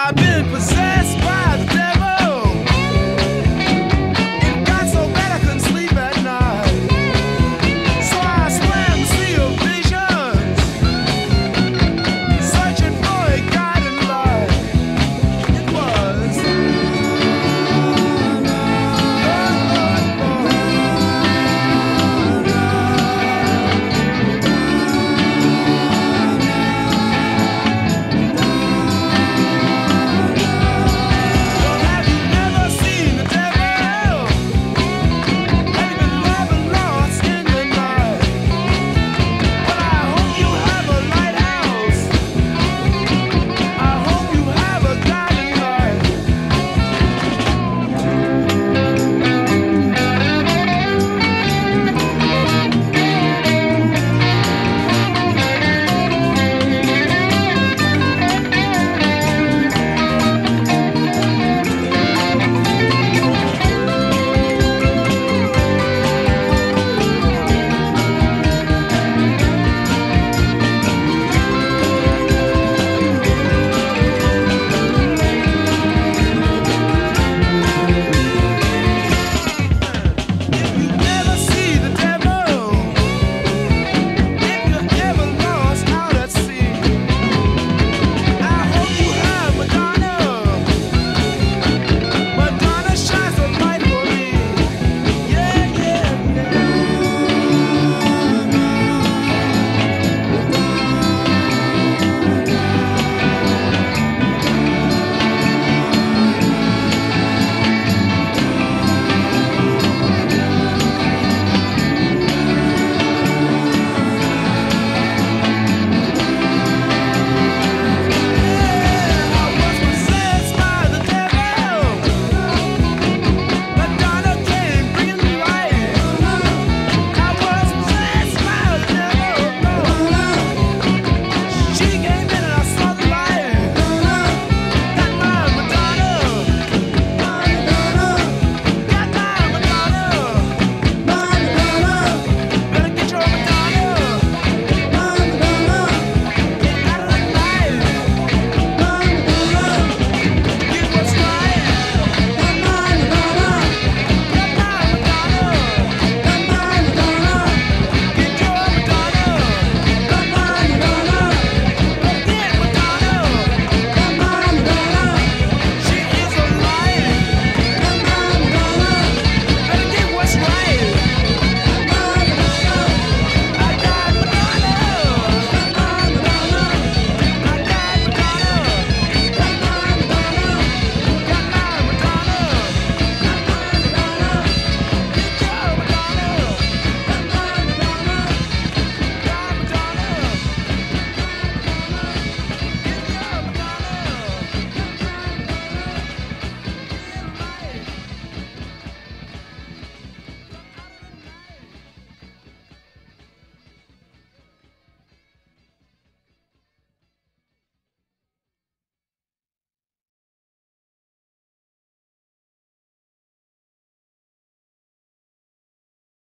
I've been possessed by